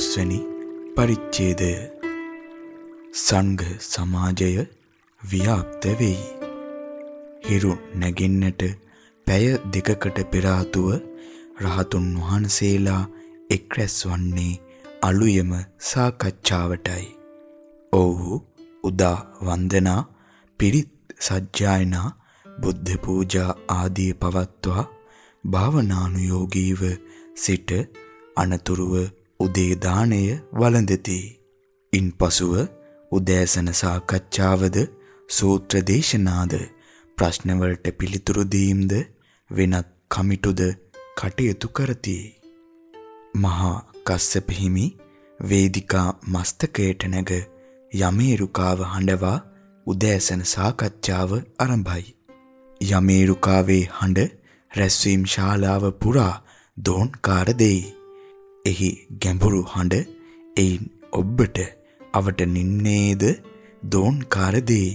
15 වෙනි පරිච්ඡේදය සංඝ සමාජය ව්‍යාප්ත වෙයි. හිරු නැගින්නට පැය දෙකකට පෙර රහතුන් වහන්සේලා එක්රැස් වන්නේ අලුයම සාකච්ඡාවටයි. ඔව්හු උදා වන්දනා පිරිත් සජ්ජායනා බුද්ධ පූජා ආදී පවත්වා භාවනානුයෝගීව සිට අනතුරුව උදේ දාණය වළඳති. ඉන්පසුව උදෑසන සාකච්ඡාවද සූත්‍ර දේශනාද ප්‍රශ්නවලට පිළිතුරු දීම්ද වෙනත් කමිටුද කටයුතු කරති. මහා කස්සප හිමි වේදිකා මස්තකයට නැග යමේරුකාව හඬවා උදෑසන සාකච්ඡාව ආරම්භයි. යමේරුකාවේ හඬ රැස්වීම් ශාලාව පුරා දෝන්කාර දෙයි. එහි ගැඹුරු හඬ එයින් ඔබට අවට නින්නේද දෝන්කාර දෙයි.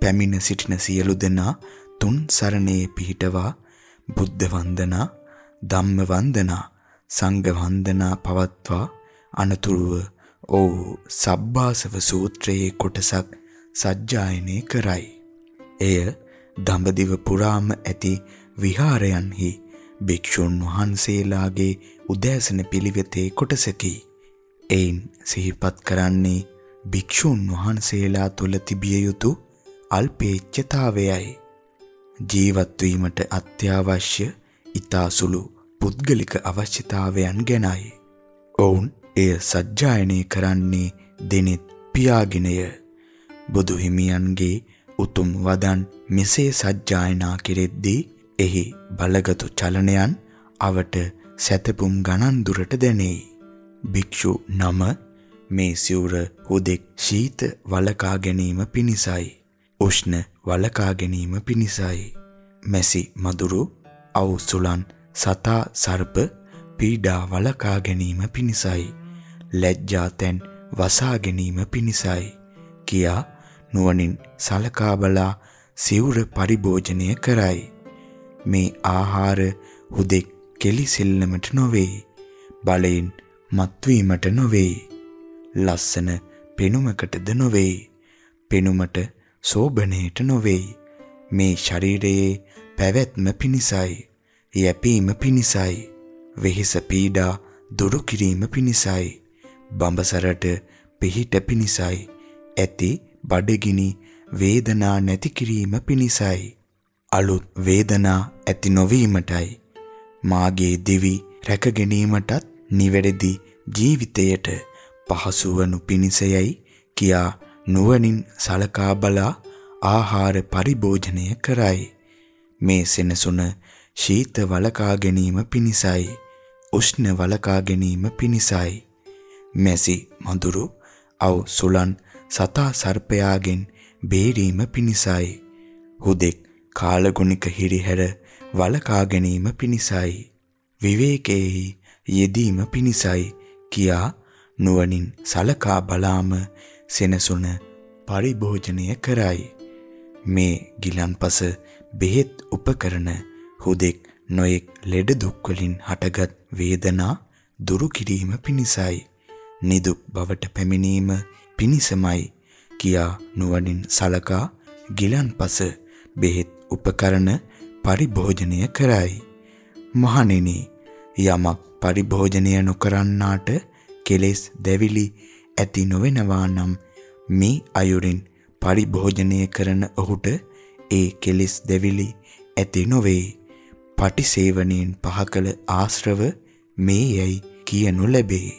පැමිණ සිටින සියලු දෙනා තුන් සරණේ පිහිටවා බුද්ධ වන්දනා, ධම්ම වන්දනා, සංඝ වන්දනා පවත්වා අනතුරුව ඔව් සබ්බාසව සූත්‍රයේ කොටසක් සජ්ජායනය කරයි. එය දඹදිව පුරාම ඇති විහාරයන්හි භික්ෂුන් වහන්සේලාගේ උදෑසන පිළිවෙතේ කොටසකි. එයින් සිහිපත් කරන්නේ භික්ෂුන් වහන්සේලා තුල තිබිය යුතු අල්පේච්ඡතාවයයි. ජීවත් වීමට අත්‍යවශ්‍ය ඊතාසුළු පුද්ගලික අවශ්‍යතාවයන් ගැනයි. ඔවුන් එය සජ්ජායනය කරන්නේ දෙනෙත් පියාගිනය. බුදු හිමියන්ගේ උතුම් වදන් මෙසේ සජ්ජායනා කෙරෙද්දී එහි බලගතු චලනයන් අවට සැතපුම් ගණන් දුරට දැනේ. භික්ෂු නම මේ සිවුර හුදෙක් ශීත වලකා ගැනීම පිණිසයි. උෂ්ණ වලකා ගැනීම පිණිසයි. මැසි මදුරු අවුසුලන් සතා සර්ප පීඩා වලකා ගැනීම පිණිසයි. ලැජ්ජා තැන් වසා ගැනීම පිණිසයි. කියා නුවණින් සලකා බලා සිවුර පරිභෝජනය කරයි. මේ ආහාර හුදෙක් කෙලිසෙල්ලමට නොවේ. බලයෙන් මත්වීමට නොවේ. ලස්සන පෙනුමකටද නොවේ. පෙනුමට සෝබනයට නොවේ. මේ ශරීරයේ පැවැත්ම පිණිසයි. යැපීම පිණිසයි. වෙහෙස පීඩා දුරු කිරීම පිණිසයි. බඹසරට පිහිට පිණිසයි. ඇති බඩගිනි වේදනා නැති කිරීම පිණිසයි. අලුත් වේදනා ඇති නොවීමටයි. මාගේ දිවි රැක ගැනීමටත් නිවැරදි ජීවිතයට පහසු වනු පිණිසයයි කියා නුවණින් සලකා බලා ආහාර පරිභෝජනය කරයි. මේ සෙනසුන ශීත වලකා ගැනීම පිණිසයි. උෂ්ණ වලකා ගැනීම පිණිසයි. මැසි මඳුරු අව් සුලන් සතා සර්පයාගෙන් බේරීම පිණිසයි. හුදෙක් කාලගුණික හිරිහැර වලකා ගැනීම පිණිසයි. විවේකයේහි යෙදීම පිණිසයි කියා නුවණින් සලකා බලාම සෙනසුන පරිභෝජනය කරයි. මේ ගිලන්පස බෙහෙත් උපකරණ හුදෙක් නොයෙක් ලෙඩ දුක් වලින් හටගත් වේදනා දුරු කිරීම පිණිසයි. නිදුක් බවට පැමිණීම පිණිසමයි කියා නුවණින් සලකා ගිලන්පස බෙහෙත් උපකරණ පරිභෝජනය කරයි. මහණෙනි යමක් පරිභෝජනය නොකරන්නාට කෙලෙස් දැවිලි ඇති නොවෙනවා නම් මේ අයුරින් පරිභෝජනය කරන ඔහුට ඒ කෙලෙස් දැවිලි ඇති නොවේ. පටිසේවණයෙන් පහකල ආශ්‍රව මේ යයි කියනු ලැබේ.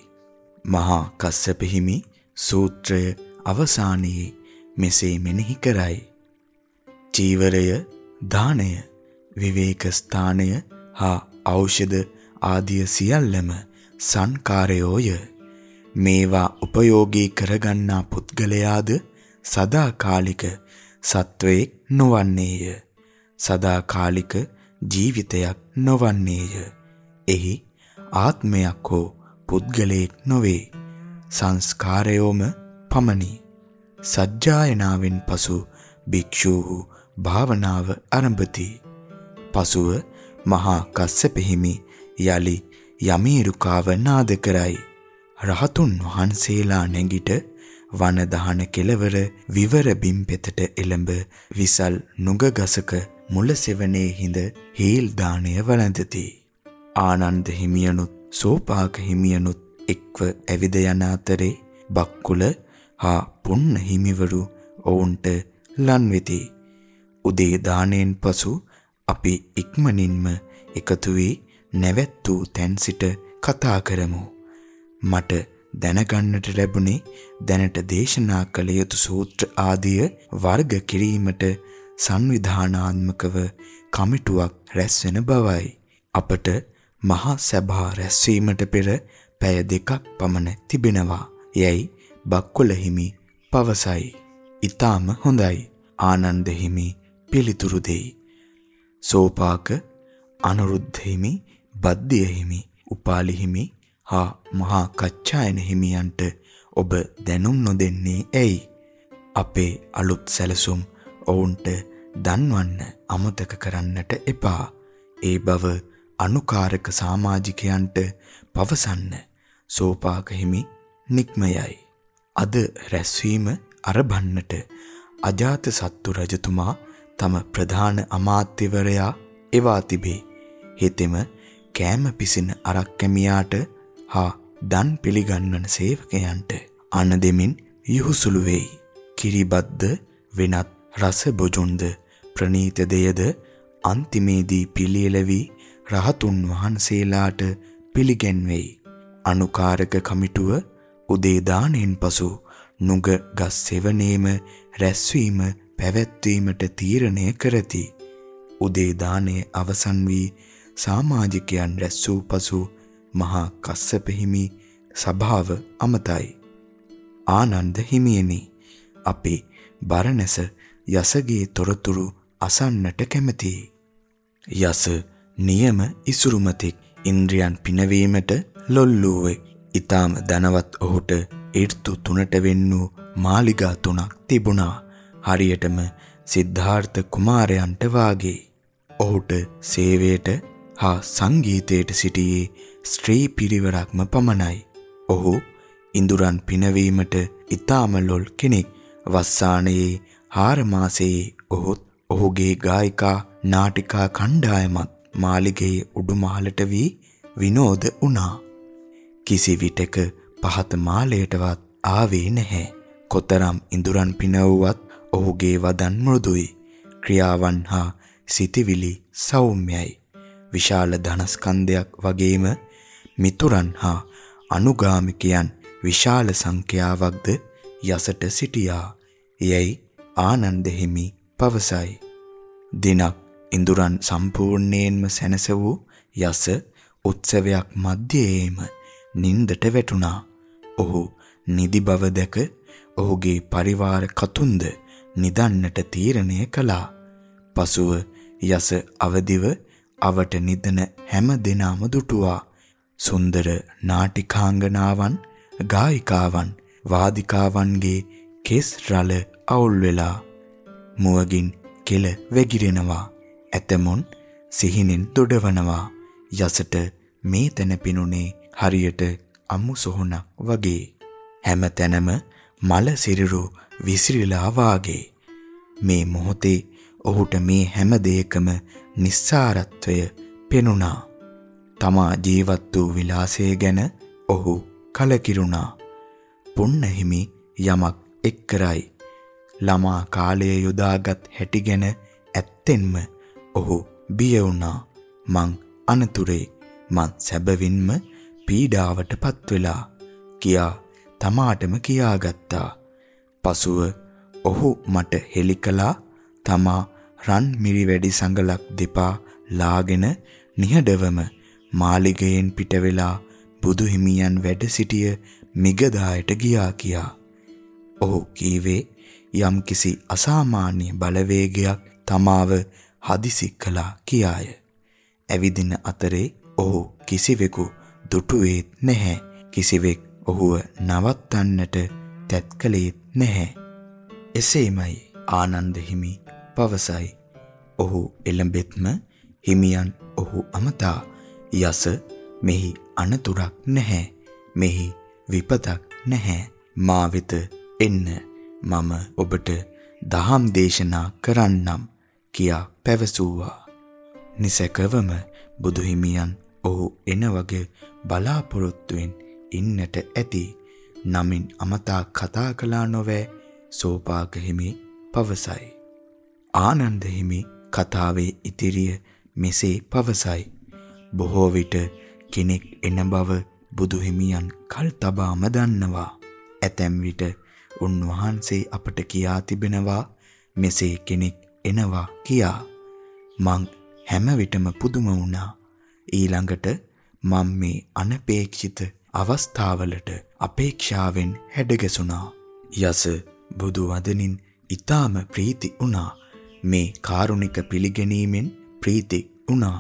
මහා කස්සප හිමි සූත්‍රය අවසානයේ මෙසේ මෙනෙහි කරයි. චීවරය, දානය, විවේක ස්ථානය හා ඖෂධ ආදිය සියල්ලම සංකාරයෝය. මේවා උපයෝගී කරගන්නා පුද්ගලයාද සදාකාලික සත්වයෙක් නොවන්නේය. සදාකාලික ජීවිතයක් නොවන්නේය. එහි ආත්මයක් හෝ පුද්ගලයෙක් නොවේ. සංස්කාරයෝම පමණි. සජ්ජායනාවෙන් පසු භික්ෂූහු භාවනාව ආරම්භති. පසුව මහා කස්සප හිමි යලි යමීරුකාව නාද කරයි. රහතුන් වහන්සේලා නැගිට වන දහන කෙලවර විවර බිම්පෙතට එළඹ විසල් නුගගසක මුල සෙවනේ හිඳ හේල් දාණය වළඳති. ආනන්ද හිමියනුත් සෝපාක හිමියනුත් එක්ව ඇවිද යන අතරේ බක්කුල හා පුන්න හිමිවරු ඔවුන්ට ලන් වෙති. උදේ දාණයෙන් පසු අපි ඉක්මනින්ම එකතු වී නැවැත් වූ තැන් සිට කතා කරමු. මට දැනගන්නට ලැබුණේ දැනට දේශනා කළ යුතු සූත්‍ර ආදිය වර්ග කිරීමට සංවිධානාත්මකව කමිටුවක් රැස්වෙන බවයි. අපට මහා සභා රැස්වීමට පෙර පැය දෙකක් පමණ තිබෙනවා. යැයි බක්කුල හිමි පවසයි. ඊටාම හොඳයි. ආනන්ද හිමි පිළිතුරු දෙයි. සෝපාක අනුරුද්ධ හිමි, බද්දිය හිමි, උපාලි හිමි හා මහා කච්චායන හිමියන්ට ඔබ දැනුම් නොදෙන්නේ ඇයි? අපේ අලුත් සැලසුම් ඔවුන්ට දන්වන්න අමතක කරන්නට එපා. ඒ බව අනුකාරක සමාජිකයන්ට පවසන්න සෝපාක හිමි නික්මයයි. අද රැස්වීම අරබන්නට අජාත සත්තු රජතුමා තම ප්‍රධාන අමාත්‍යවරයා එවා තිබේ. හෙතෙම කෑම පිසින අරක් කැමියාට හා දන් පිළිගන්වන සේවකයන්ට අන දෙමින් යහුසුළු වෙයි. කිරිබද්ද වෙනත් රස බොජුන්ද ප්‍රනීත දෙයද අන්තිමේදී පිළියෙලවි රහතුන් වහන්සේලාට පිළිගැන්වෙයි. අනුකාරක කමිටුව උදේ දාණයෙන් පසු නුග ගස් සෙවණේම රැස්වීම පැවැත්වීමට තීරණය කරති. උදේ දාණය අවසන් වී සමාජිකයන් රැස් වූ පසු මහා කස්සප හිමි සභාව අමතයි. ආනන්ද හිමියනි අපි බරණැස යසගේ තොරතුරු අසන්නට කැමැතියි. යස නියම ඉසුරුමතෙක් ඉන්ද්‍රියන් පිනවීමට ලොල්ලුවේ. ඊටාම ධනවත් ඔහුට ඍතු තුනට වෙන්නු මාලිගා තුනක් තිබුණා. හරියටම සිද්ධාර්ථ කුමාරයන්ට වාගේ. ඔහුට සේවයට හා සංගීතයට සිටියේ ස්ත්‍රී පිරිවරක්ම පමණයි. ඔහු ඉඳුරන් පිනවීමට ඊටාම ලොල් කෙනෙක්. වස්සානයේ හාර මාසයේ ඔහුත් ඔහුගේ ගායිකා නාටිකා කණ්ඩායමත් මාලිගයේ උඩුමහලට වී විනෝද වුණා. කිසි විටක පහත මාලයටවත් ආවේ නැහැ. කොතරම් ඉඳුරන් පිනවුවත් ඔහුගේ වදන් මෘදුයි. ක්‍රියාවන් හා සිටිවිලි සෞම්‍යයි. විශාල ධනස්කන්ධයක් වගේම මිතුරන් හා අනුගාමිකයන් විශාල සංඛ්‍යාවක්ද යසට සිටියා. එයයි ආනන්ද හිමි පවසයි. දිනක් ඉඳුරන් සම්පූර්ණයෙන්ම සැනස වූ යස උත්සවයක් මැදයේම නින්දට වැටුණා. ඔහු නිදි බව දැක ඔහුගේ පරිවාර කතුන්ද නිදන්නට තීරණය කළා. පසුව යස අවදිව අවට නිදන හැම දිනම දුටුවා. සුන්දර නාටිකාංගනාවන්, ගායිකාවන්, වාදිකාවන්ගේ කෙස් රළ අවුල් වෙලා මුවගින් කෙල වැగిරෙනවා. ඇතමුන් සිහිනෙන් දොඩවනවා. යසට මේ තැන පිනුනේ හරියට අමු සොහනක් වගේ. හැම තැනම මල සිරුරු විසිරිලා වාගේ. මේ මොහොතේ ඔහුට මේ හැම දෙයකම නිස්සාරත්වය පෙනුණා. තමා ජීවත් වූ විලාසය ගැන ඔහු කලකිරුණා. පුන්නහිමි යමක් එක් කරයි. ළමා කාලය යොදාගත් හැටි ගැන ඇත්තෙන්ම ඔහු බිය වුණා. මං අනතුරේ මං සැබවින්ම පීඩාවටපත් වෙලා කියා තමාටම කියාගත්තා. පසුව ඔහු මට හෙළි කළා තමා රන් මිරි වැඩි සංගලක් දෙපා ලාගෙන නිහඬවම මාලිගයෙන් පිට වෙලා බුදු හිමියන් වැඩ සිටිය මිගදායට ගියා කියා. ඔහු කීවේ යම්කිසි අසාමාන්‍ය බලවේගයක් තමාව හදිසි කළා කියාය. ඇවිදින අතරේ ඔහු කිසිවෙකු දුටුවේත් නැහැ. කිසිවෙක් ඔහුව නවත්තන්නට තැත් කළේත් නැහැ. එසේමයි ආනන්ද හිමි පවසයි. ඔහු එළඹෙත්ම හිමියන් ඔහු අමතා යස මෙහි අනතුරක් නැහැ. මෙහි විපතක් නැහැ. මා වෙත එන්න මම ඔබට දහම් දේශනා කරන්නම් කියා පැවසුවා. නිසකවම බුදුහිමියන් ඔහු එන වගේ බලාපොරොත්තුෙන් ඉන්නට ඇති. නමින් අමතා කතා කළා නොවේ සෝපාක හිමි පවසයි. ආනන්ද හිමි කතාවේ ඉතිරිය මෙසේ පවසයි. බොහෝ විට කෙනෙක් එන බව බුදු හිමියන් කල් තබාම දන්නවා. ඇතැම් විට උන්වහන්සේ අපට කියා තිබෙනවා මෙසේ කෙනෙක් එනවා කියා. මං හැම විටම පුදුම වුණා. ඊළඟට මම මේ අනපේක්ෂිත අවස්ථාවලට අපේක්ෂාවෙන් හැඩගැසුණා. යස බුදු වදනින් ඊටාම ප්‍රීති වුණා. මේ කාරුණික පිළිගැනීමෙන් ප්‍රීති වුණා.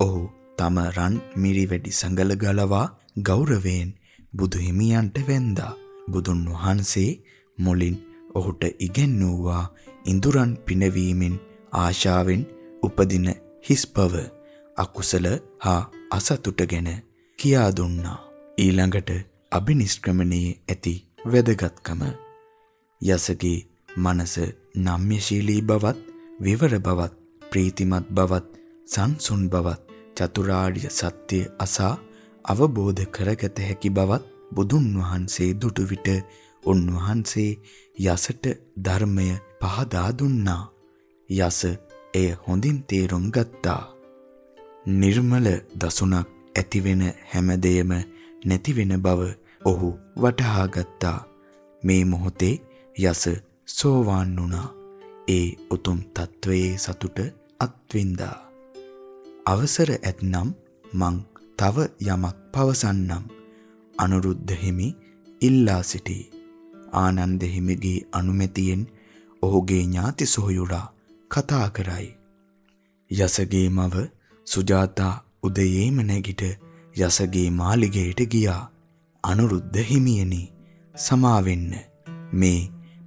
ඔහු තම රන් මිරිවැඩි සඟල ගලවා ගෞරවයෙන් බුදු හිමියන්ට වැඳා. බුදුන් වහන්සේ මුලින් ඔහුට ඉගැන්වුවා ඉඳුරන් පිනවීමෙන් ආශාවෙන් උපදින හිස් බව අකුසල හා අසතුට ගැන කියා දුන්නා. ඊළඟට අබිනිෂ්ක්‍රමණයේ ඇති වැදගත්කම යසගේ මනස නම්‍යශීලී බවත් විවර බවත් ප්‍රීතිමත් බවත් සංසුන් බවත් චතුරාර්ය සත්‍ය අසා අවබෝධ කරගත හැකි බවත් බුදුන් වහන්සේ දුටු විට උන්වහන්සේ යසට ධර්මය පහදා දුන්නා. යස එය හොඳින් තේරුම් ගත්තා. නිර්මල දසුණක් ඇතිවෙන හැමදේම නැතිවෙන බව ඔහු වටහා ගත්තා. මේ මොහොතේ යස සෝවාන් වුණා. ඒ උතුම් తත්වයේ සතුට අත්විඳා. අවසර ඇතනම් මං තව යමක් පවසන්නම්. අනුරුද්ධ හිමි ඉල්ලා සිටී. ආනන්ද හිමිගේ අනුමැතියෙන් ඔහුගේ ඥාති සොහොයුරා කතා කරයි. යසගේ මව සුජාතා උදයේම නැගිට යසගේ මාලිගයට ගියා. අනුරුද්ධ හිමියනි සමාවෙන්න මේ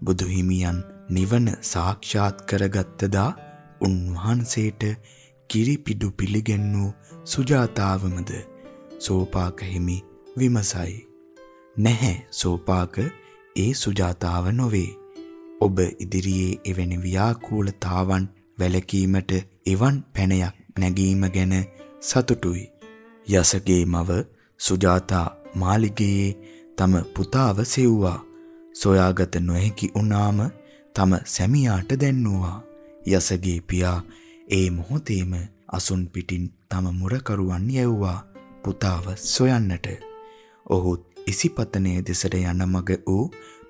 බුදු හිමියන් නිවන සාක්ෂාත් කරගත්තදා උන්වහන්සේට කිරිපිඩු පිළිගැන්වූ සුජාතාවමද සෝපාක හිමි විමසයි. නැහැ සෝපාක ඒ සුජාතාව නොවේ. ඔබ ඉදිරියේ එවැනි ව්‍යාකූලතාවන් වැළකීමට එවන් පැනයක් නැගීම ගැන සතුටුයි. යසගේ මව සුජාතා මාලිගයේ තම පුතාව සෙව්වා. සොයාගත නොහැකි වුණාම තම සැමියාට දැන්නුවා. යසගේ පියා ඒ මොහොතේම අසුන් පිටින් තම මුරකරුවන් යැව්වා පුතාව සොයන්නට. ඔහු ඉසිපතනයේ දෙසට යන මග වූ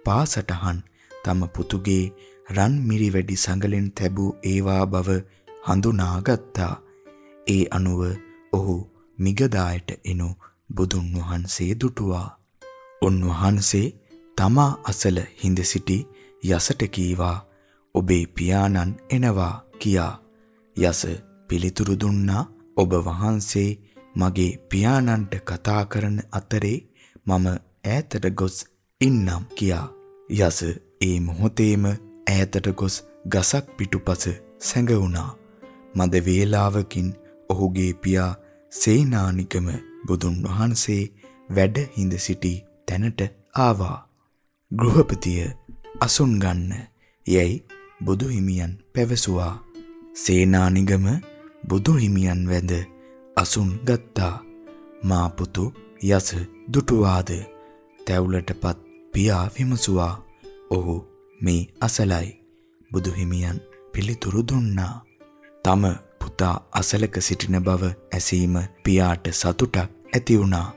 පාසටහන් තම පුතුගේ රන් මිරි වැඩි සඟලෙන් තැබූ ඒවා බව හඳුනාගත්තා. ඒ අනුව ඔහු මිගදායට එනු බුදුන් වහන්සේ දුටුවා. උන්වහන්සේ තමා අසල හිඳ සිටි යසට කීවා ඔබේ පියාණන් එනවා කියා. යස පිළිතුරු දුන්නා ඔබ වහන්සේ මගේ පියාණන්ට කතා කරන අතරේ මම ඈතට ගොස් ඉන්නම් කියා. යස ඒ මොහොතේම ඈතට ගොස් ගසක් පිටුපස සැඟවුණා. මද වේලාවකින් ඔහුගේ පියා සේනානිකම බුදුන් වහන්සේ වැඩ හිඳ සිටි තැනට ආවා. ගෘහපතිය අසුන් ගන්න යැයි බුදු හිමියන් පැවසුවා. සේනානිගම බුදු හිමියන් වැඳ අසුන් ගත්තා. මා පුතු යස දුටුවාද තැවුලටපත් පියා විමසුවා. ඔහු මේ අසලයි. බුදු හිමියන් පිළිතුරු දුන්නා. තම පුතා අසලක සිටින බව ඇසීම පියාට සතුටක් ඇති වුණා.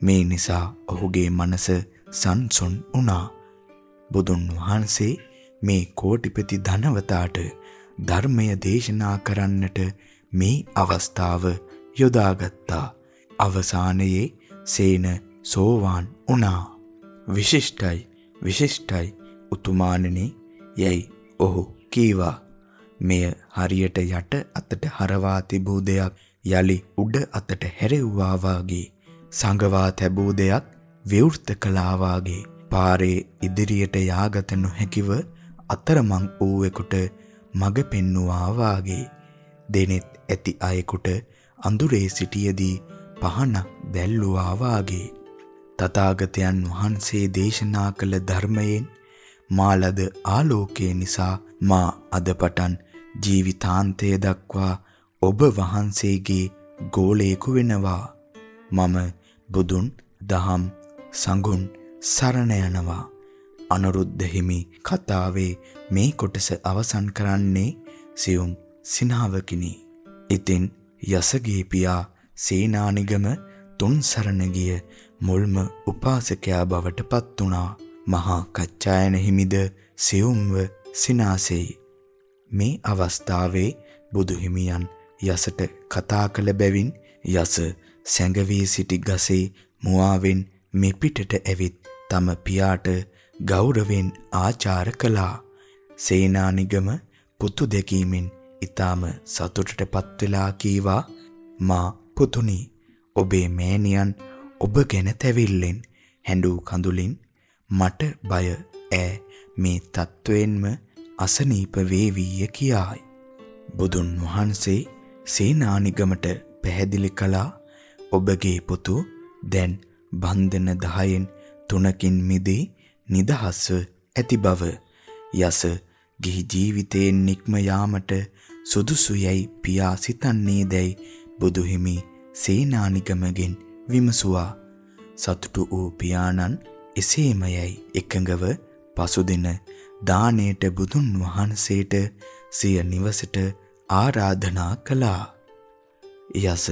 මේ නිසා ඔහුගේ මනස සංසුන් වුණා. බුදුන් වහන්සේ මේ කෝටිපති ධනවතාට ධර්මය දේශනා කරන්නට මේ අවස්ථාව යොදාගත්තා. අවසානයේ සේන සෝවාන් වුණා. විශිෂ්ටයි විශිෂ්ටයි උතුමාණනි යැයි ඔහු කීවා. මෙය හරියට යට අතට හරවා තිබූ දෙයක් යලි උඩ අතට හැරෙව්වා වාගේ සංගවා තැබූ දෙයක් විවෘත කළා වාගේ. පාරේ ඉදිරියට යාගත නොහැකිව අතරමං වූවෙකුට මඟ පෙන්නුවා වාගේ. දෙනෙත් ඇති අයෙකුට අඳුරේ සිටියේදී පහනක් දැල්ලුවා වාගේ. තථාගතයන් වහන්සේ දේශනා කළ ධර්මයෙන් මාලද ආලෝකය නිසා මා අද පටන් ජීවිතාන්තය දක්වා ඔබ වහන්සේගේ ගෝලයෙකු වෙනවා. මම බුදුන් දහම් සංගුණ සරණ යනවා. අනුරුද්ධ හිමි කතාවේ මේ කොටස අවසන් කරන්නේ සියුම් සිනාවකිනි. ඉතින් යසගේ පියා සේනානිගම තුන් සරණ ගිය මුල්ම උපාසකයා බවට පත් වුණා. මහා කච්චායන හිමිද සියුම්ව සිනාසෙයි. මේ අවස්ථාවේ බුදු හිමියන් යසට කතා කළ බැවින් යස සැඟවී සිටි ගසේ මුවාවෙන් මෙපිටට ඇවිත් තම පියාට ගෞරවෙන් ආචාර කළා. සේනානිගම පුතු දැකීමෙන් ඊටාම සතුටටපත් වෙලා කීවා මා පුතුනි ඔබේ මෑණියන් ඔබ ගැන තැවිල්ලෙන් හැඬු කඳුලින් මට බය ඈ මේ තත්වයෙන්ම අසනීප වේවිය කියායි. බුදුන් වහන්සේ සේනානිගමට පැහැදිලි කළා ඔබගේ පුතු දැන් බන්ධන 10න් තුනකින් මිදී නිදහස්ව ඇති බව යස ගිහි ජීවිතයෙන් නික්ම යාමට සුදුසු යයි පියා සිතන්නේ දැයි බුදුහිමි සේනානිගමගෙන් විමසුවා සතුටු වූ පියාණන් එසේමයයි එකඟව පසුදින දාණයට බුදුන් වහන්සේට සිය නිවසට ආරාධනා කළා. යස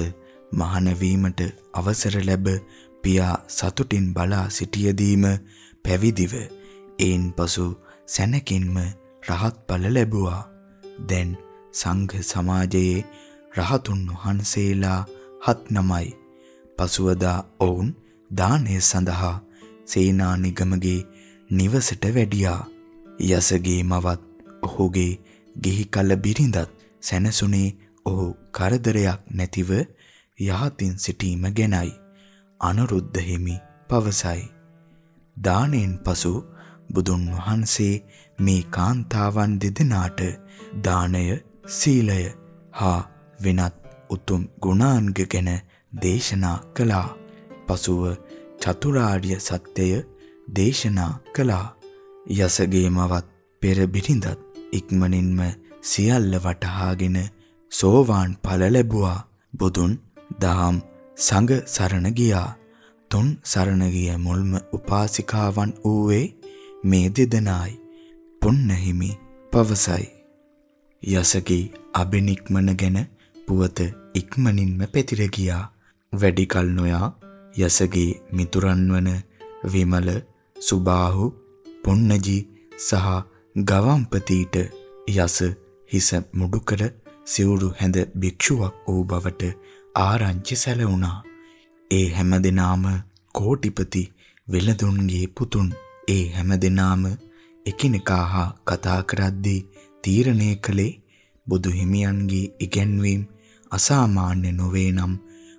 මහාන වීමට අවසර ලැබ පියා සතුටින් බලා සිටියදීම පැවිදිව ඒන් පසු සැනකින්ම රහත් ඵල ලැබුවා. දැන් සංඝ සමාජයේ රහතුන් වහන්සේලා හත් නමයි. පසුවදා ඔවුන් දානය සඳහා සේනානිගමගේ නිවසට වැඩියා. යසගේ මවත් ඔහුගේ ගිහි කල බිරිඳත් සැනසුනේ ඔහු කරදරයක් නැතිව යහතින් සිටීම ගැනයි. අනුරුද්ධ හිමි පවසයි. දානෙන් පසු බුදුන් වහන්සේ මේ කාන්තාවන් දෙදෙනාට දානය සීලය හා වෙනත් උතුම් ගුණාංග ගැන දේශනා කළා. පසුව චතුරාර්ය සත්‍යය දේශනා කළා. යසගේ මවත් පෙර බිරිඳත් ඉක්මනින්ම සියල්ල වටහාගෙන සෝවාන් ඵල ලැබුවා. බුදුන් දහම් සංඝ සරණ ගියා. තුන් සරණ ගිය මුල්ම උපාසිකාවන් ඌවේ මේ දෙදෙනායි. පුන්නහිමි පවසයි. යසගේ අබිනික්මන ගැන පුවත ඉක්මනින්ම පැතිර ගියා. වැඩි කල නොයා යසගේ මිතුරන් වන විමල, සුබාහු, පොන්නජි සහ ගවම්පතිට යස හිස මුඩු කර සිවුරු හැඳ භික්ෂුවක් වූ බවට ආරංචි සැලවුණා. ඒ හැමදෙනාම කෝටිපති වෙළඳුන්ගේ පුතුන්. ඒ හැමදෙනාම එකිනෙකා හා කතා කරද්දී තීරණය කළේ බුදු හිමියන්ගේ ඉගැන්වීම් අසාමාන්‍ය නොවේ නම්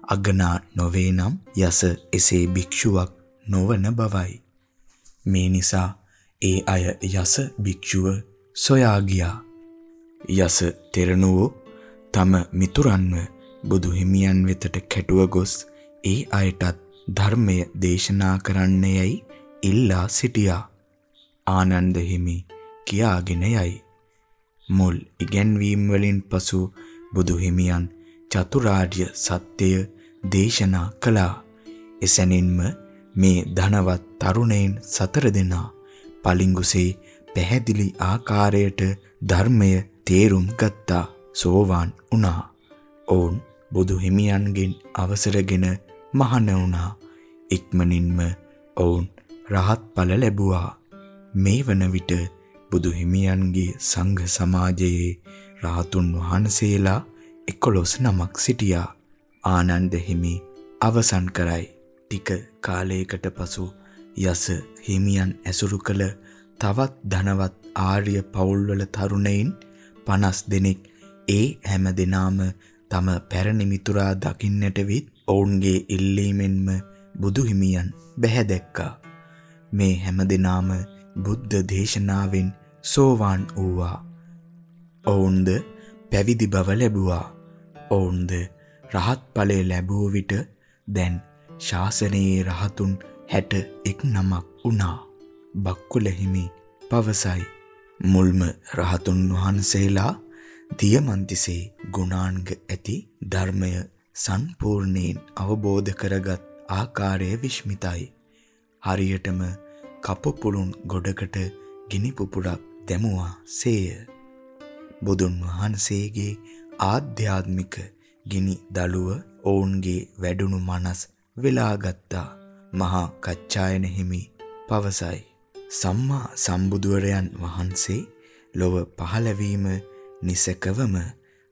අගනා නොවේ නම් යස එසේ භික්ෂුවක් නොවන බවයි. මේ නිසා ඒ අය යස භික්ෂුව සොයා ගියා. යස තෙරණුවෝ තම මිතුරන්ව බුදු හිමියන් වෙතට කැටුව ගොස් ඒ අයටත් ධර්මය දේශනා කරන්න යයි ඉල්ලා සිටියා. ආනන්ද හිමි කියාගෙන යයි. මුල් ඉගැන්වීම් වලින් පසු බුදු හිමියන් චතුරාර්ය සත්‍යය දේශනා කළා. එසැනින්ම මේ ධනවත් තරුණයින් සතර දෙනා පලිංගුසේ පැහැදිලි ආකාරයට ධර්මය තේරුම් ගත්තා. සෝවාන් වුණා. ඔවුන් බුදු හිමියන්ගෙන් අවසරගෙන මහණ වුණා. ඉක්මනින්ම ඔවුන් රහත් ඵල ලැබුවා. මේ වන විට බුදු හිමියන්ගේ සංඝ සමාජයේ රාතුන් වහන්සේලා 11 නමක් සිටියා. ආනන්ද හිමි අවසන් කරයි. ටික කාලයකට පසු යස හිමියන් ඇසුරු කළ තවත් ධනවත් ආර්ය පවුල්වල තරුණයින් 50 දෙනෙක් ඒ හැම දිනාම තම පැරණි මිතුරා දකින්නට විත් ඔවුන්ගේ ඉල්ලීමෙන්ම බුදු හිමියන් බැහැ දැක්කා. මේ හැම දිනාම බුද්ධ දේශනාවෙන් සෝවාන් වූවා. ඔවුන්ද පැවිදි බව ලැබුවා. ඔවුන්ද රහත් ඵලය ලැබුව විට දැන් ශාසනයේ රහතුන් 61 නමක් වුණා. බක්කුල හිමි පවසයි. මුල්ම රහතුන් වහන්සේලා දියමන්තිසේ ගුණාංග ඇති ධර්මය සම්පූර්ණයෙන් අවබෝධ කරගත් ආකාරය විශ්මිතයි. හරියටම කපපුළුන් ගොඩකට ගිනි පුපුරක් දැමුවා සේය. බුදුන් වහන්සේගේ ආධ්‍යාත්මික ගිනි දළුව ඔවුන්ගේ වැඩුණු මනස් වෙලාගත්තා. මහා කච්චායන හිමි පවසයි. සම්මා සම්බුදුවරයන් වහන්සේ ලොව පහළවීම නිසකවම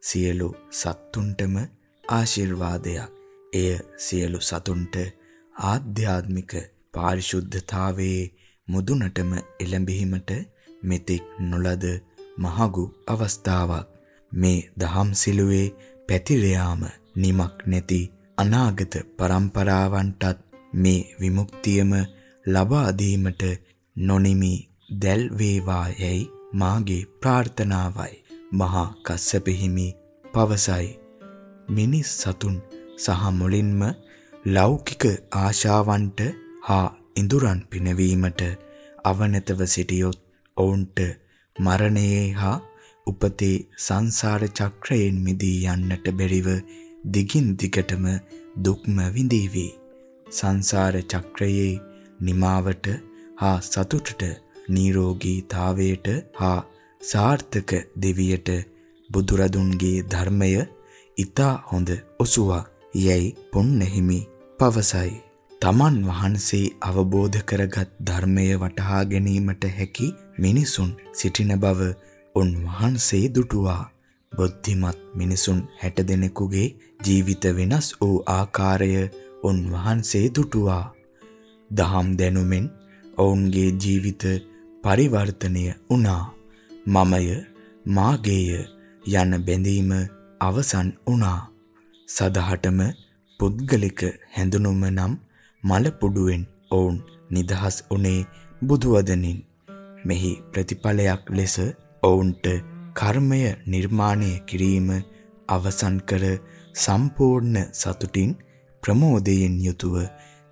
සියලු සත්තුන්ටම ආශිර්වාදයක්. එය සියලු සතුන්ට ආධ්‍යාත්මික පාරිශුද්ධතාවයේ මුදුනටම එළඹීමට මෙතෙක් නොලද මහඟු අවස්ථාවක්. මේ දහම් සිලුවේ පැතිර යාම නිමක් නැති අනාගත પરම්පරාවන්ටත් මේ විමුක්තියම ලබා දීමට නොනිමි දැල් වේවා යයි මාගේ ප්‍රාර්ථනාවයි. මහා කස්සප හිමි පවසයි. මිනිස් සතුන් සහ මුලින්ම ලෞකික ආශාවන්ට හා ඉඳුරන් පිනවීමට අවනතව සිටියොත් ඔවුන්ට මරණයේ හා උපතේ සංසාර චක්‍රයෙන් මිදී යන්නට බැරිව දිගින් දිගටම දුක්ම විඳීවි. සංසාර චක්‍රයේ නිමාවට හා සතුටට නිරෝගීතාවයට හා සාර්ථක දෙවියට බුදුරදුන්ගේ ධර්මය ඊතා හොඳ ඔසුවක් යැයි පුන්නහිමි පවසයි. තමන් වහන්සේ අවබෝධ කරගත් ධර්මය වටහා ගැනීමට හැකි මිනිසුන් සිටින බව උන්වහන්සේ දුටුවා. බුද්ධිමත් මිනිසුන් 60 දෙනෙකුගේ ජීවිත වෙනස් වූ ආකාරය උන්වහන්සේ දුටුවා. දහම් දැනුමෙන් ඔවුන්ගේ ජීවිත පරිවර්තනය වුණා. මමය මාගේය යන බැඳීම අවසන් වුණා. සදහටම පුද්ගලික හැඳුනුම නම් මලපුඩුවෙන් ඔවුන් නිදහස් උනේ බුදුවදනින්. මෙහි ප්‍රතිඵලයක් ලෙස ඔවුන්ට කර්මය නිර්මාණය කිරීම අවසන් කර සම්පූර්ණ සතුටින් ප්‍රමෝදයෙන් යුතුව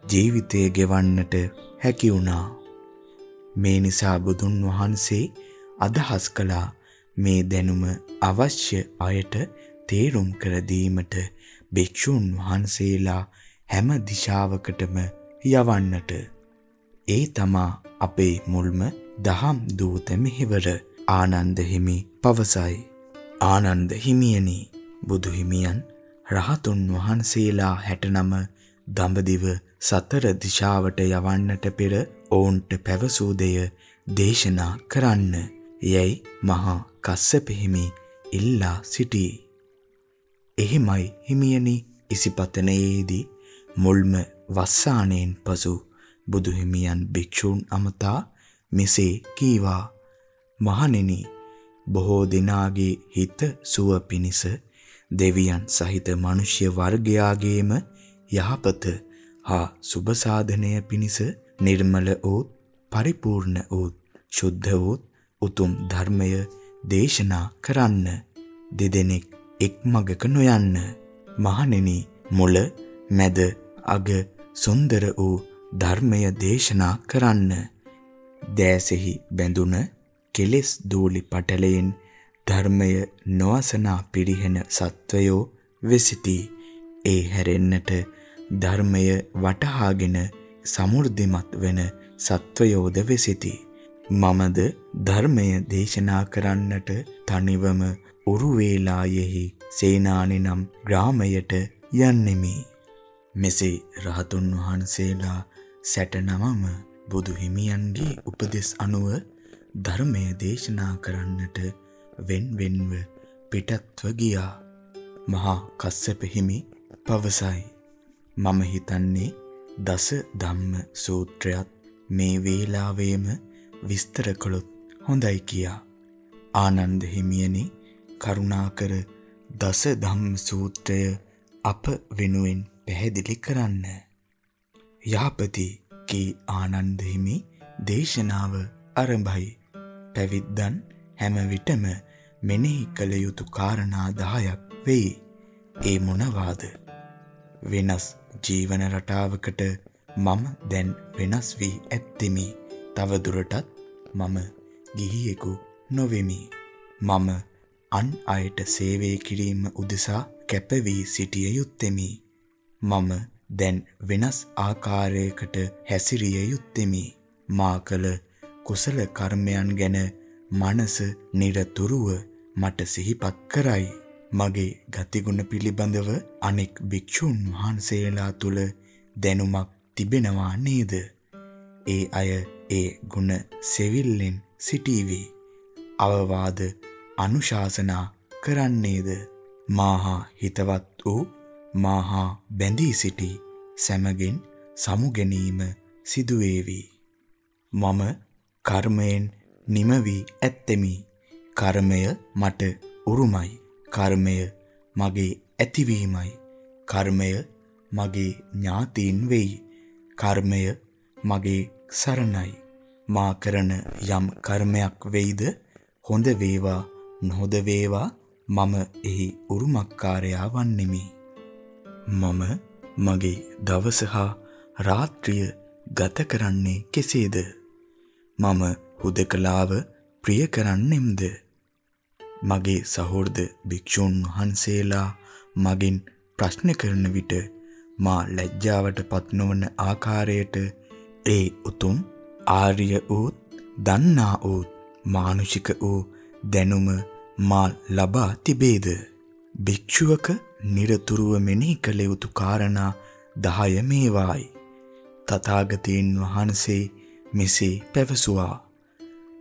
ජීවිතය ගෙවන්නට හැකි වුණා. මේ නිසා බුදුන් වහන්සේ අදහස් කළා මේ දැනුම අවශ්‍ය අයට තේරුම් කර දීමට භික්ෂුන් වහන්සේලා හැම දිශාවකටම යවන්නට. ඒ තමා අපේ මුල්ම දහම් දූත මෙහෙවර ආනන්ද හිමි පවසයි. ආනන්ද හිමියනි බුදු හිමියන් රහතුන් වහන්සේලා 69 දඹදිව සතර දිශාවට යවන්නට පෙර ඔවුන්ට පැවසූ දෙය දේශනා කරන්න. යැයි මහා කස්සප හිමි ඉල්ලා සිටී. එහිමයි හිමියනි ඉසිපතනයේදී මුල්ම වස්සානයෙන් පසු බුදු හිමියන් භික්ෂූන් අමතා මෙසේ කීවා මහණෙනි බොහෝ දිනාගේ හිත සුව පිනිස දෙවියන් සහිත මිනිස්ය වර්ගයාගේම යහපත හා සුබ සාධනය පිණිස නිර්මල වූ පරිපූර්ණ වූ ශුද්ධ වූ උතුම් ධර්මය දේශනා කරන්න දෙදෙනෙක් එක් මගක නොයන්න. මහණෙනි මුල මැද අග සුන්දර වූ ධර්මය දේශනා කරන්න. දෑසෙහි බැඳුන කෙලෙස් දූලි පටලයෙන් ධර්මය නොවසනා පිරිහෙන සත්වයෝ වෙසිති ඒ හැරෙන්නට ධර්මය වටහාගෙන සමෘද්ධිමත් වෙන සත්වයෝද වෙසිති මමද ධර්මය දේශනා කරන්නට තනිවම උරුවේලායෙහි සේනානි නම් ග්‍රාමයට යන්නෙමි. මෙසේ රහතුන් වහන්සේලා සැට නමම බුදු හිමියන්ගේ උපදෙස් අනුව ධර්මය දේශනා කරන්නට wen wenව පිටත්ව ගියා. මහා කස්සප හිමි පවසයි. මම හිතන්නේ දස ධම්ම සූත්‍රයත් මේ වේලාවේම විස්තර කළොත් හොඳයි කියා. ආනන්ද හිමියනි කරුණාකර දස ධම්ම සූත්‍රය අප වෙනුවෙන් පැහැදිලි කරන්න. යාපති කී ආනන්ද හිමි දේශනාව ආරම්භයි. පැවිද්දන් හැම විටම මෙනෙහි කළ යුතු කාරණා 10ක් වෙයි. ඒ මොනවාද? වෙනස් ජීවන රටාවකට මම දැන් වෙනස් වී ඇත්තෙමි. තව දුරටත් මම ගිහියෙකු නොවෙමි. මම අන් අයට සේවය කිරීම උදෙසා කැප වී සිටිය යුත්තේමි. මම දැන් වෙනස් ආකාරයකට හැසිරිය යුත්තේමි. මා කළ කුසල කර්මයන් ගැන මනස නිරතුරුව මට සිහිපත් කරයි. මගේ ගතිගුණ පිළිබඳව අනෙක් භික්ෂුන් වහන්සේලා තුල දැනුමක් තිබෙනවා නේද? ඒ අය ඒ ගුණ සෙවිල්ලෙන් සිටීවි. අවවාද අනුශාසනා කරන්නේද? මාහා හිතවත් වූ මාහා බැඳී සිටි සැමගෙන් සමු ගැනීම සිදුවේවි. මම කර්මයෙන් නිම වී ඇත්තෙමි. කර්මය මට උරුමයි. කර්මය මගේ ඇතිවීමයි. කර්මය මගේ ඥාතීන් වෙයි. කර්මය මගේ සරණයි. මා කරන යම් කර්මයක් වෙයිද හොඳ වේවා නොහොඳ වේවා මම එහි උරුමකාරයා වන්නෙමි. මම මගේ දවස හා රාත්‍රිය ගත කරන්නේ කෙසේද? මම හුදකලාව ප්‍රිය කරන්නෙම්ද? මගේ සහෝදර භික්ෂුන් වහන්සේලා මගෙන් ප්‍රශ්න කරන විට මා ලැජ්ජාවට පත් නොවන ආකාරයට ඒ උතුම් ආර්ය වූ දන්නා වූ මානුෂික වූ දැනුම මා ලබා තිබේද? භික්ෂුවක নিরතුරුව මෙනෙහි කළ යුතු කාරණා 10 මේවායි. තථාගතයන් වහන්සේ මෙසේ පැවසුවා.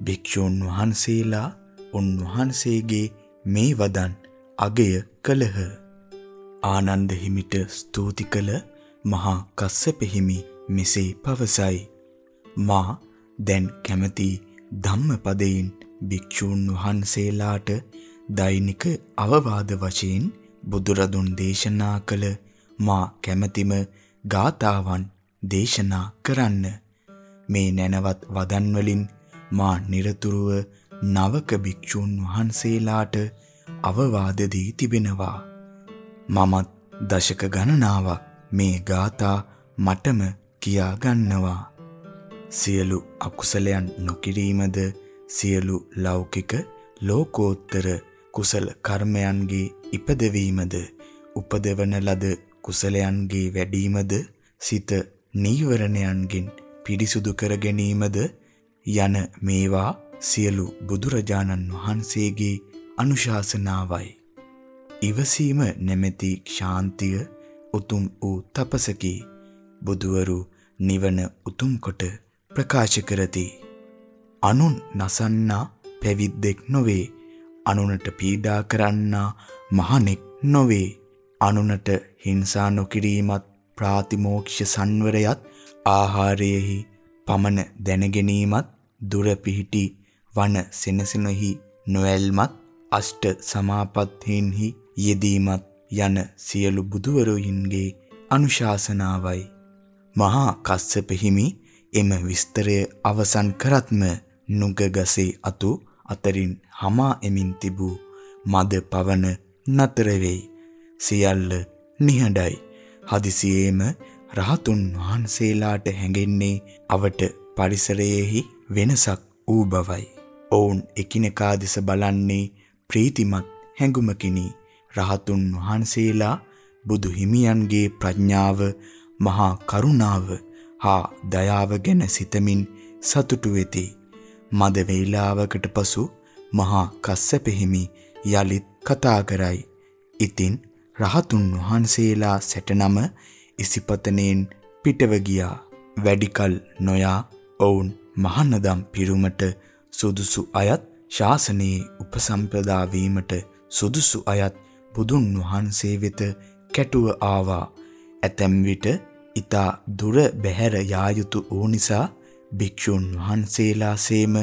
භික්ෂුන් වහන්සේලා උන්වහන්සේගේ මේ වදන් අගය කළහ. ආනන්ද හිමිට ස්තුති කළ මහා කස්සප හිමි මෙසේ පවසයි. මා දැන් කැමති ධම්මපදයෙන් භික්ෂූන් වහන්සේලාට දෛනික අවවාද වශයෙන් බුදුරදුන් දේශනා කළ මා කැමැතිම ගාතාවන් දේශනා කරන්න. මේ නැනවත් වදන් වලින් මා নিরතුරුව නවක භික්ෂූන් වහන්සේලාට අවවාද දී තිබෙනවා. මමත් දශක ගණනාවක් මේ ගාථා මටම කියා ගන්නවා. සියලු අකුසලයන් නොකිරීමද සියලු ලෞකික ලෝකෝත්තර කුසල කර්මයන්ගේ ඉපදවීමද උපදවන ලද කුසලයන්ගේ වැඩිමද සිත නීවරණයන්ගෙන් පිරිසුදු කර ගැනීමද යන මේවා සියලු බුදුරජාණන් වහන්සේගේ අනුශාසනාවයි. ඉවසීම නැමැති ශාන්තිය උතුම් වූ තපසකි. බුදුවරු නිවන උතුම් කොට ප්‍රකාශ කරති. අනුන් නසන්නා පැවිද්දෙක් නොවේ. අනුනට පීඩා කරන්නා මහණෙක් නොවේ. අනුනට හිංසා නොකිරීමත් ප්‍රාතිමෝක්ෂ සංවරයත් ආහාරයේහි පමණ දැනගැනීමත් දුර පිහිටි වන සෙනසෙනෙහි නොඇල්මත් අෂ්ට සමාපත්තීන්හි යෙදීමත් යන සියලු බුදුවරුන්ගේ අනුශාසනාවයි මහා කස්සප හිමි එම විස්තරය අවසන් කරත්ම නුගගසේ අතු අතරින් hama එමින් තිබූ මද පවන නතර වෙයි. සියල්ල නිහඬයි. හදිසියේම රහතුන් වහන්සේලාට හැඟෙන්නේ අවට පරිසරයේහි වෙනසක් ඌ බවයි. ඔවුන් එකිනෙකා දෙස බලන්නේ ප්‍රීතිමත් හැඟුමකිනි. රහතුන් වහන්සේලා බුදු හිමියන්ගේ ප්‍රඥාව මහා කරුණාව හා දයාව ගැන සිතමින් සතුටු වෙති. මද වේලාවකට පසු මහා කස්සප හිමි යලිත් කතා කරයි. ඉතින් රහතුන් වහන්සේලා සැටනම ඉසිපතනෙන් පිටව ගියා. වැඩිකල් නොයා ඔවුන් මහනදම් පිරුමට සුදුසු අයත් ශාසනයේ උපසම්පදා වීමට සුදුසු අයත් බුදුන් වහන්සේ වෙත කැටුව ආවා. ඇතැම් විට ඊතා දුර බැහැර යා යුතු වූ නිසා භික්ෂුන් වහන්සේලාසේම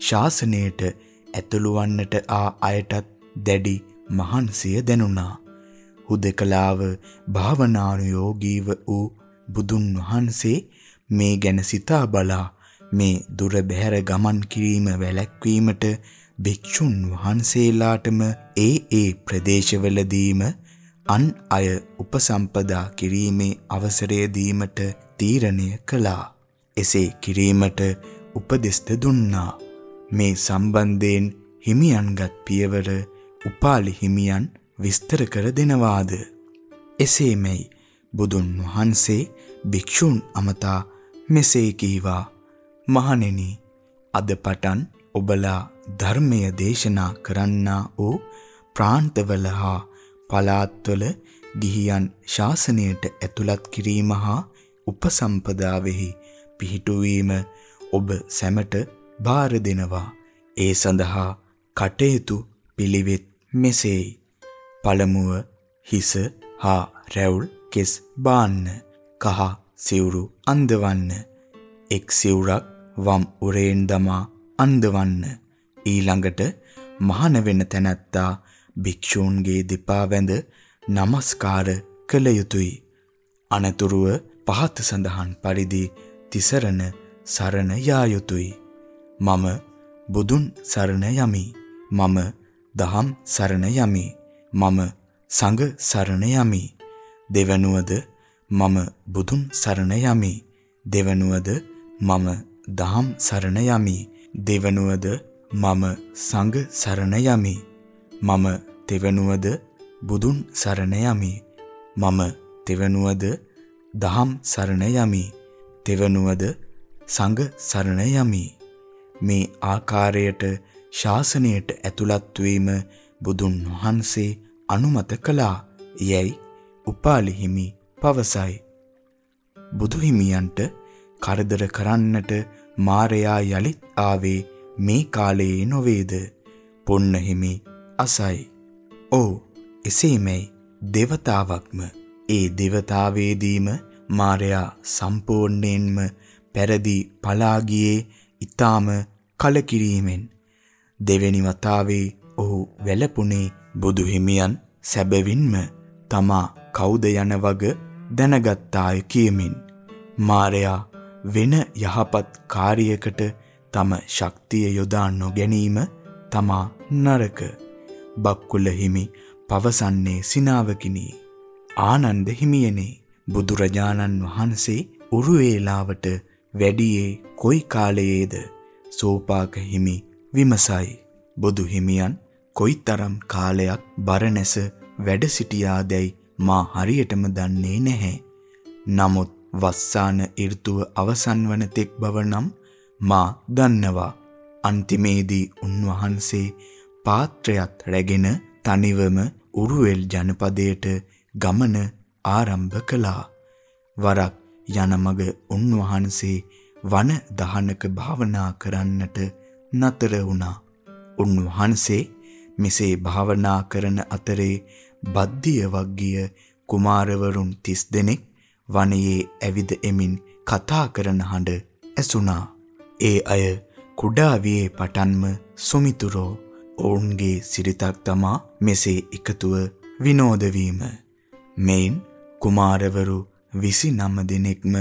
ශාසනයට ඇතුළු වන්නට ආ අයටත් දැඩි මහන්සිය දැනුණා. හුදකලාව භාවනානුයෝගීව වූ බුදුන් වහන්සේ මේ ගැන සිතා බලා මේ දුර බැහැර ගමන් කිරීම වැළැක්වීමට භික්ෂුන් වහන්සේලාටම ඒ ඒ ප්‍රදේශවලදීම අන් අය උපසම්පදා කිරීමේ අවසරය දීමට තීරණය කළා. එසේ කිරීමට උපදෙස්ද දුන්නා. මේ සම්බන්ධයෙන් හිමියන්ගත් පියවර උපාලි හිමියන් විස්තර කර දෙනවාද එසේමයි බුදුන් වහන්සේ භික්ෂූන් අමතා මෙසේ කීවා මහණෙනි අද පටන් ඔබලා ධර්මය දේශනා කරන්නා වූ ප්‍රාන්තවල හා පළාත්වල ගිහියන් ශාසනයට ඇතුළත් කිරීම හා උපසම්පදාවෙහි පිහිටුවීම ඔබ සැමට බාර දෙනවා. ඒ සඳහා කටයුතු පිළිවෙත් මෙසේයි. පළමුව හිස හා රැවුල් කෙස් බාන්න. කහ සිවුරු අඳවන්න. එක් සිවුරක් වම් උරේන් දමා අඳවන්න. ඊළඟට මහාන වෙන තැනැත්තා භික්ෂූන්ගේ දෙපා වැඳ নমස්කාර කළ යුතුය. අනතුරුව පහත සඳහන් පරිදි තිසරණ සරණ යා යුතුය. මම බුදුන් සරණ යමි. මම දහම් සරණ යමි. මම සංඝ සරණ යමි. දෙවනුවද මම බුදුන් සරණ යමි. දෙවනුවද මම දහම් සරණ යමි. දෙවනුවද මම සංඝ සරණ යමි. මම දෙවනුවද බුදුන් සරණ යමි. මම දෙවනුවද දහම් සරණ යමි. දෙවනුවද සංඝ සරණ යමි. මේ ආකාරයට ශාසනයට ඇතුළත් වීම බුදුන් වහන්සේ අනුමත කළා. යැයි උපාලි හිමි පවසයි. බුදු හිමියන්ට කරදර කරන්නට මාරයා යලිත් ආවේ මේ කාලයේ නොවේද? පොන්න හිමි අසයි. "ඔව්, එසේමයි. దేవතාවක්ම. ඒ దేవතාවේදීම මාරයා සම්පූර්ණයෙන්ම පෙරදී පලා ගියේ ඊටාම කලකිරීමෙන්. දෙවෙනි වතාවේ ඔහු වැළපුණේ බුදු හිමියන් සැබවින්ම තමා කවුද යන වග දැනගත්තාය කියමින් මාරයා වෙන යහපත් කාර්යයකට තම ශක්තිය යොදා නොගැනීම තමා නරක. බක්කුල හිමි පවසන්නේ සිනාවකිනි. ආනන්ද හිමියනේ බුදුරජාණන් වහන්සේ උරුවේලාවට වැඩියේ කොයි කාලයේද? සෝපාක හිමි විමසයි. බුදු හිමියන් කොයිතරම් කාලයක් බරණැස වැඩ සිටියාදැයි මා හරියටම දන්නේ නැහැ. නමුත් වස්සාන ඍතුව අවසන් වන තෙක් බව නම් මා දන්නවා අන්තිමේදී උන්වහන්සේ පාත්‍රයත් රැගෙන තනිවම උරුවෙල් ජනපදයට ගමන ආරම්භ කළා. වරක් යන මග උන්වහන්සේ වන දහනක භාවනා කරන්නට නතර වුණා. උන්වහන්සේ මෙසේ භාවනා කරන අතරේ බද්දිය වග්ගිය කුමාරවරුන් 30 දෙනෙක් වනයේ ඇවිද එමින් කතා කරන හඬ ඇසුණා. ඒ අය කුඩා වියේ පටන්ම සුමිතුරෝ ඔවුන්ගේ සිරිතක් තමා මෙසේ එකතුව විනෝද වීම. මෙයින් කුමාරවරු 29 දෙනෙක්ම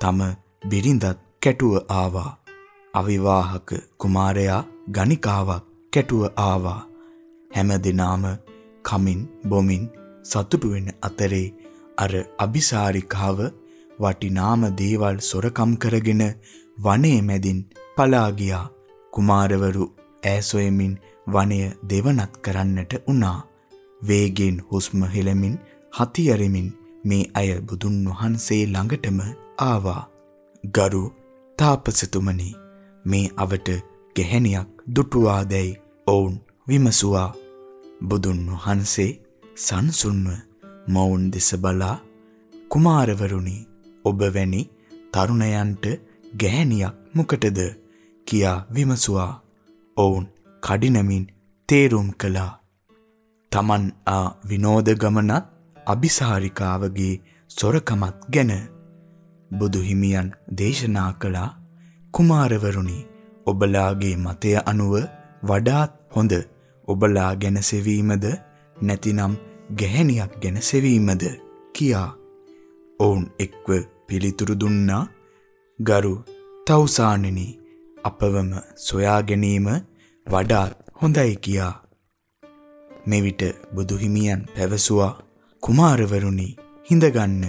තම බිරිඳත් කැටුව ආවා. අවිවාහක කුමාරයා ගණිකාවක් කැටුව ආවා. හැම දිනාම කමින් බොමින් සතුටු වෙන අතරේ අර අபிසාරිකාව වටිනාම දේවල් සොරකම් කරගෙන වනයේ මැදින් පලා ගියා. කුමාරවරු ඈසොයමින් වනය දෙවනත් කරන්නට වුණා. වේගෙන් හුස්ම හෙළමින් හතියරමින් මේ අය බුදුන් වහන්සේ ළඟටම ආවා. ගරු තාපසතුමනි මේ අවට ගැහැණියක් දුටුවාදැයි ඔවුන් විමසුවා. බුදුන් වහන්සේ සංසුන්ව මොවුන් දෙස බලා කුමාරවරුනි ඔබ වැනි තරුණයන්ට ගැහැණියක් මොකටද කියා විමසුවා. ඔවුන් කඩිනමින් තේරුම් කළා. Taman ආ විනෝද ගමනත් අபிසාරිකාවගේ සොරකමත් ගැන බුදු හිමියන් දේශනා කළා කුමාරවරුනි ඔබලාගේ මතය අනුව වඩාත් හොඳ ඔබලා ගැන සෙවීමද නැතිනම් ගැහැණියක් ගැන සෙවීමද? කියා. ඔවුන් එක්ව පිළිතුරු දුන්නා. ගරු තවුසානෙනි අපවම සොයා ගැනීම වඩාත් හොඳයි කියා. මෙවිට බුදුහිමියන් පැවසුවා. කුමාරවරුනි හිඳගන්න.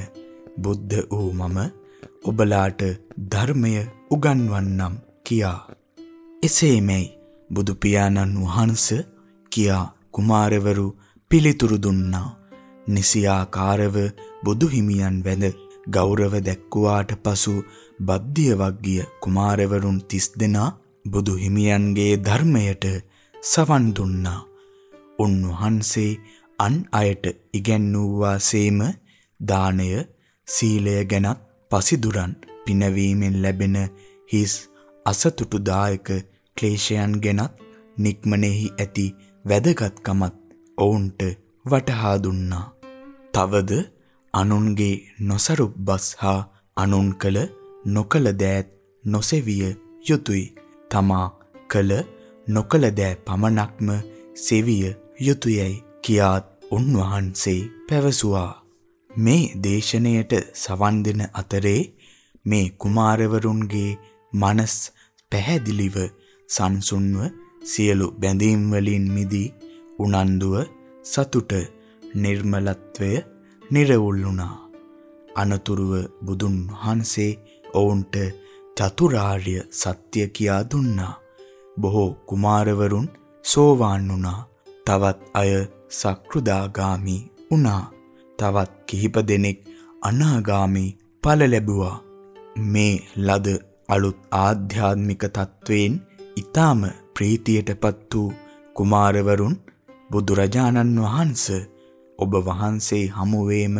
බුද්ධ වූ මම ඔබලාට ධර්මය උගන්වන්නම් කියා. එසේමයි බුදු පියාණන් වහන්සේ කියා කුමාරවරු පිළිතුරු දුන්නා. නිසියාකාරව බුදු හිමියන් වැඳ ගෞරව දැක්ුවාට පසු බද්ධිය වග්ගිය කුමාරවරුන් 30 දෙනා බුදු හිමියන්ගේ ධර්මයට සවන් දුන්නා. උන්වහන්සේ අන් අයට ඉගැන්වූවාseම දානය සීලය ගැනත් පසිදුරන් පිනවීමෙන් ලැබෙන හිස් අසතුටුදායක ක්ලේශයන් ගැනත් නික්මනෙහි ඇති වැදගත්කමත් ඔවුන්ට වටහා දුන්නා. තවද අනුන්ගේ නොසරුප් බස් හා අනුන් කළ නොකළ දෑත් නොසෙවිය යුතුය. තමා කළ නොකළ දෑ පමණක්ම සෙවිය යුතුයයි කියාත් උන්වහන්සේ පැවසුවා. මේ දේශනයට සවන් දෙන අතරේ මේ කුමාරවරුන්ගේ මනස් පැහැදිලිව සංසුන්ව සියලු බැඳීම් වලින් මිදී උනන්දුව සතුට නිර්මලත්වය නිර්වුල් වුණා. අනතුරුව බුදුන් වහන්සේ ඔවුන්ට චතුරාර්ය සත්‍ය කියා දුන්නා. බොහෝ කුමාරවරුන් සෝවාන් වුණා. තවත් අය සක්‍රුදාගාමි වුණා. තවත් කිහිප දෙනෙක් අනාගාමි ඵල ලැබුවා. මේ ලද අලුත් ආධ්‍යාත්මික තත්වයෙන් ඊටාම ප්‍රීතියටපත් වූ කුමාරවරුන් බුදුරජාණන් වහන්ස ඔබ වහන්සේ හමුවේම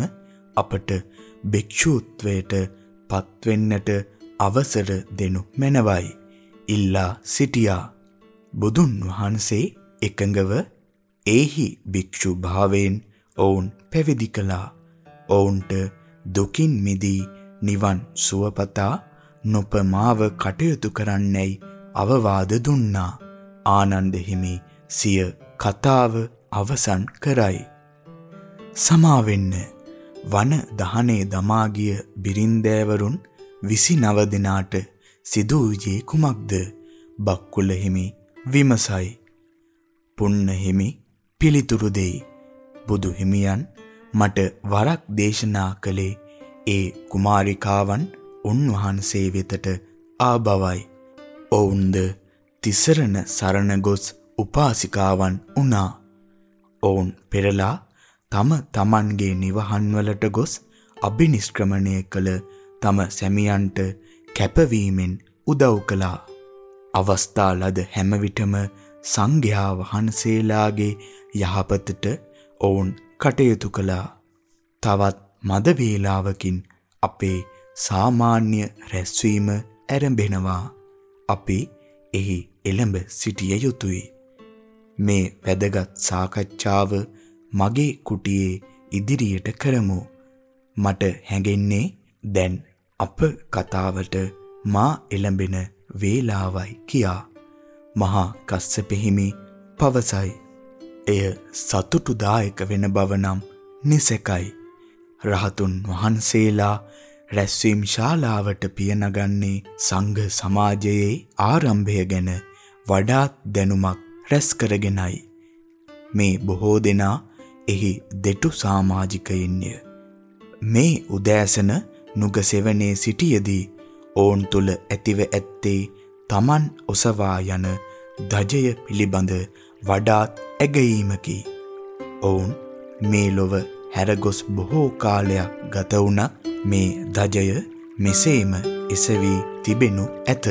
අපට භික්ෂූත්වයට පත්වෙන්නට අවසර දෙනු මැනවයි. ඉල්ලා සිටියා. බුදුන් වහන්සේ එකඟව ඒහි භික්ෂු භාවයෙන් ඔවුන් පැවිදි කළා. ඔවුන්ට දුකින් මිදී නිවන් සුවපතා නොපමාව කටයුතු කරන්නයි අවවාද දුන්නා. ආනන්ද හිමි සිය කතාව අවසන් කරයි. සමාවෙන්න වන දහනේ දමා ගිය බිරින්දෑවරුන් 29 දෙනාට සිදු වූයේ කුමක්ද? බක්කුල හිමි විමසයි. පුන්න හිමි පිළිතුරු දෙයි. බුදු හිමියන් මට වරක් දේශනා කළේ ඒ කුමාරිකාවන් උන්වහන්සේ වෙතට ආබවයි. ඔවුන්ද තිසරණ සරණ ගොස් උපාසිකාවන් වුණා. ඔවුන් පෙරලා තම තමන්ගේ නිවහන්වලට ගොස් අභිනිෂ්ක්‍රමණය කළ තම සැමියන්ට කැපවීමෙන් උදව් කළා. අවස්ථා ලද හැම විටම සංඝයා වහන්සේලාගේ යහපතට ඔවුන් කටයුතු කළා. තවත් මද වේලාවකින් අපේ සාමාන්‍ය රැස්වීම ආරම්භෙනවා. අපි එහි එළඹ සිටිය යුතුය. මේ වැදගත් සාකච්ඡාව මගේ කුටියේ ඉදිරියට කරමු. මට හැඟෙන්නේ දැන් අප කතාවට මා එළඹෙන වේලාවයි කියා. මහා කස්සප හිමි පවසයි. එය සතුටුදායක වෙන බව නම් නිසකයි. රහතුන් වහන්සේලා රැස්වීම් ශාලාවට පියනගන්නේ සංඝ සමාජයේ ආරම්භය ගැන වඩාත් දැනුමක් රැස් කරගෙනයි. මේ බොහෝ දෙනා එහි දෙටු සමාජිකයින්ය. මේ උදෑසන නුගසෙවනේ සිටියේදී ඔවුන් තුල ඇතිව ඇත්තේ Taman ඔසවා යන දජය පිළිබඳ වඩාත් ඇගීමකි. ඔවුන් මේ ලොව හැරගොස් බොහෝ කාලයක් ගත වුණත් මේ දජය මෙසේම එසවි තිබෙනු ඇත.